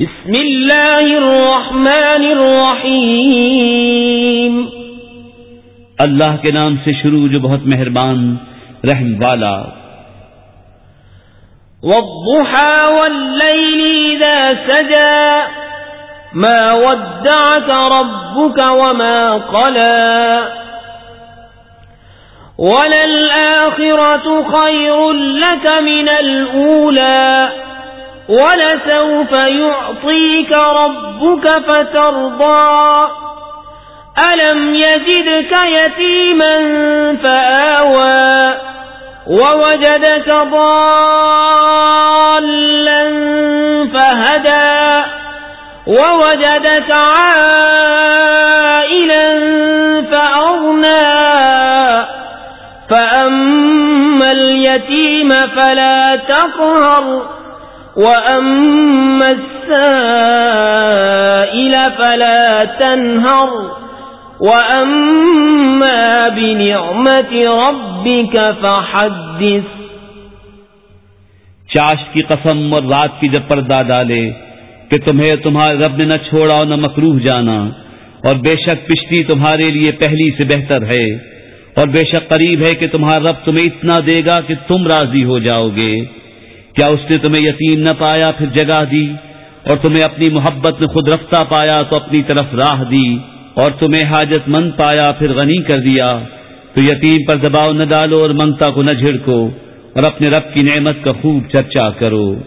بسم اللہ الرحمن الرحیم۔ اللہ کے نام سے شروع جو بہت مہربان رحم والا۔ والضحى والليل إذا سجى ما ودعك ربك وما قلى۔ وللآخرة خير لك من الأولى۔ ولسوف يعطيك ربك فترضى. ألم يجدك يتيما فآوى. ووجدك ضالا فهدى. ووجدك عائلا فأغنى. فأما اليتيم فلا تقهر. وأما السائل فلا تنهر وأما بنعمة ربك فحدث چاش کی قسم اور رات کی جب پردہ ڈالے کہ تمہیں تمہارے رب نے نہ چھوڑا اور نہ مکروح جانا، اور بے شک پشتی تمہارے لیے پہلی سے بہتر ہے، اور بے شک قریب ہے کہ تمہارا رب تمہیں اتنا دے گا کہ تم راضی ہو جاؤ گے۔ کیا اس نے تمہیں یتیم نہ پایا؟ پھر جگہ دی اور تمہیں اپنی محبت میں خود رفتہ پایا، تو اپنی طرف راہ دی اور تمہیں حاجت مند پایا، پھر غنی کر دیا۔ تو یتیم پر دباؤ نہ ڈالو اور منگتا کو نہ جھڑکو اور اپنے رب کی نعمت کا خوب چرچا کرو۔